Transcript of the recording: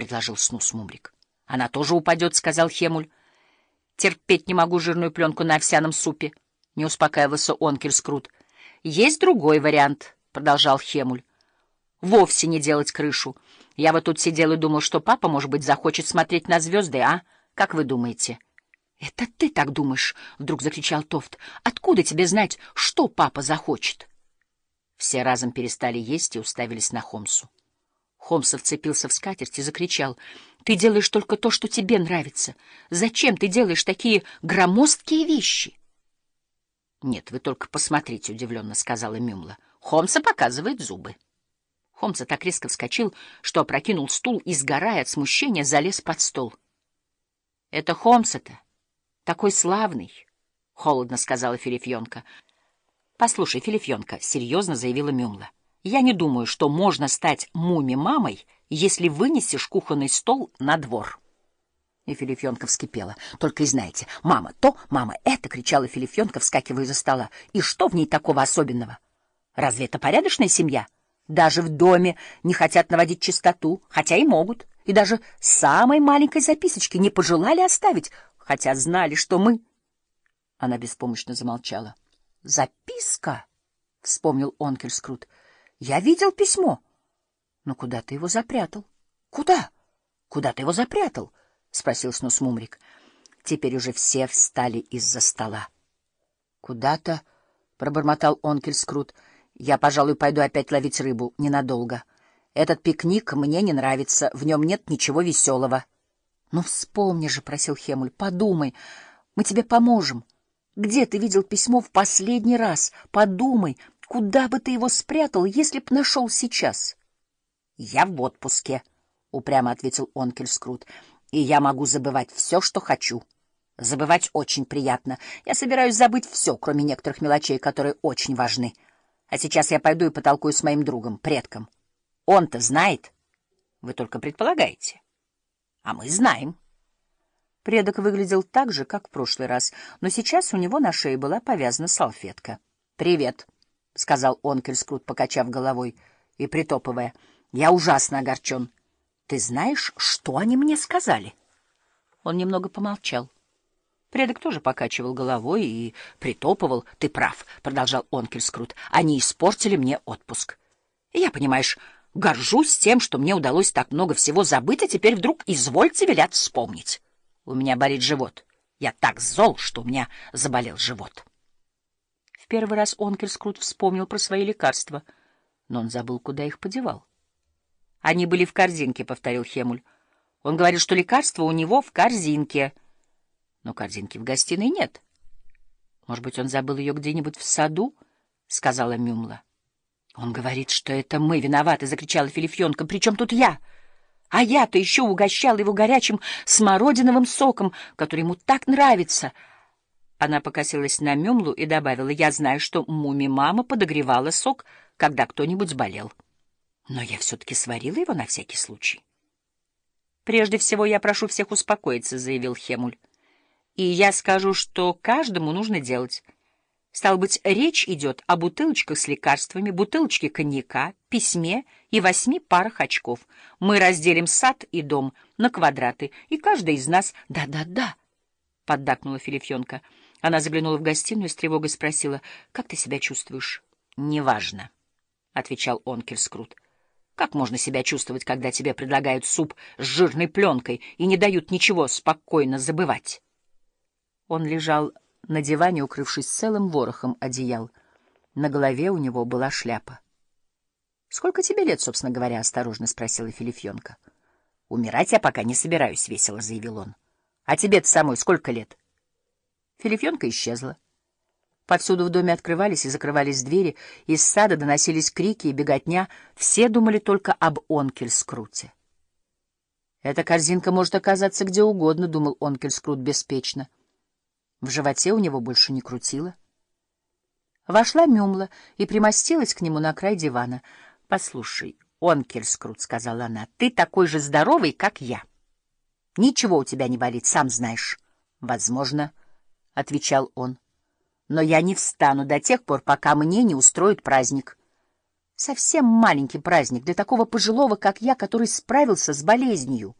предложил Снус Мумрик. — Она тоже упадет, — сказал Хемуль. — Терпеть не могу жирную пленку на овсяном супе, — не успокаивался Онкельскрут. — Есть другой вариант, — продолжал Хемуль. — Вовсе не делать крышу. Я вот тут сидел и думал, что папа, может быть, захочет смотреть на звезды, а? Как вы думаете? — Это ты так думаешь? — вдруг закричал Тофт. — Откуда тебе знать, что папа захочет? Все разом перестали есть и уставились на Хомсу. Холмс вцепился в скатерть и закричал. — Ты делаешь только то, что тебе нравится. Зачем ты делаешь такие громоздкие вещи? — Нет, вы только посмотрите, — удивленно сказала Мюмла. Холмса показывает зубы. Холмса так резко вскочил, что опрокинул стул и, сгорая от смущения, залез под стол. — Это Холмса-то, такой славный, — холодно сказала Филифьонка. — Послушай, Филифьонка, — серьезно заявила Мюмла. — я не думаю, что можно стать муми-мамой, если вынесешь кухонный стол на двор. И Филифьонка вскипела. Только и знаете, мама то, мама это, кричала Филифьонка, вскакивая за стола. И что в ней такого особенного? Разве это порядочная семья? Даже в доме не хотят наводить чистоту, хотя и могут. И даже самой маленькой записочки не пожелали оставить, хотя знали, что мы... Она беспомощно замолчала. «Записка!» — вспомнил Онкельскрут. Я видел письмо. Но куда ты его запрятал? Куда? Куда ты его запрятал? спросил Снус Мумрик. Теперь уже все встали из-за стола. Куда-то, пробормотал Онкель Скрут. Я, пожалуй, пойду опять ловить рыбу ненадолго. Этот пикник мне не нравится, в нем нет ничего веселого. — Ну, вспомни же, — просил Хемуль, — подумай, мы тебе поможем. Где ты видел письмо в последний раз? Подумай, Куда бы ты его спрятал, если б нашел сейчас? — Я в отпуске, — упрямо ответил Онкельскрут, — и я могу забывать все, что хочу. Забывать очень приятно. Я собираюсь забыть все, кроме некоторых мелочей, которые очень важны. А сейчас я пойду и потолкую с моим другом, предком. Он-то знает. Вы только предполагаете. А мы знаем. Предок выглядел так же, как в прошлый раз, но сейчас у него на шее была повязана салфетка. «Привет!» — сказал Онкельскрут, покачав головой и притопывая. — Я ужасно огорчен. Ты знаешь, что они мне сказали? Он немного помолчал. Предок тоже покачивал головой и притопывал. — Ты прав, — продолжал Онкельскрут. — Они испортили мне отпуск. я, понимаешь, горжусь тем, что мне удалось так много всего забыть, а теперь вдруг извольте велят вспомнить. У меня болит живот. Я так зол, что у меня заболел живот. — первый раз Онкельскрут вспомнил про свои лекарства, но он забыл, куда их подевал. — Они были в корзинке, — повторил Хемуль. — Он говорит, что лекарства у него в корзинке. Но корзинки в гостиной нет. — Может быть, он забыл ее где-нибудь в саду? — сказала Мюмла. — Он говорит, что это мы виноваты, — закричала Филифьонка. — Причем тут я? А я-то еще угощала его горячим смородиновым соком, который ему так нравится — она покосилась на Мюмлу и добавила, «Я знаю, что муми-мама подогревала сок, когда кто-нибудь заболел. Но я все-таки сварила его на всякий случай». «Прежде всего я прошу всех успокоиться», — заявил Хемуль. «И я скажу, что каждому нужно делать. Стало быть, речь идет о бутылочках с лекарствами, бутылочке коньяка, письме и восьми парах очков. Мы разделим сад и дом на квадраты, и каждый из нас... Да-да-да, — поддакнула Филифьонка, — она заглянула в гостиную и с тревогой спросила, «Как ты себя чувствуешь?» «Неважно», — отвечал Онкельскрут. «Как можно себя чувствовать, когда тебе предлагают суп с жирной пленкой и не дают ничего спокойно забывать?» Он лежал на диване, укрывшись целым ворохом одеял. На голове у него была шляпа. «Сколько тебе лет, собственно говоря?» — осторожно спросила Филифьонка. «Умирать я пока не собираюсь», — весело заявил он. «А тебе-то самой сколько лет?» Филифьонка исчезла. Повсюду в доме открывались и закрывались двери, из сада доносились крики и беготня. Все думали только об Онкельскруте. «Эта корзинка может оказаться где угодно», — думал Онкельскрут беспечно. В животе у него больше не крутило. Вошла Мюмла и примостилась к нему на край дивана. «Послушай, Онкельскрут», — сказала она, — «ты такой же здоровый, как я. Ничего у тебя не болит, сам знаешь. Возможно, —— отвечал он. — Но я не встану до тех пор, пока мне не устроят праздник. Совсем маленький праздник для такого пожилого, как я, который справился с болезнью.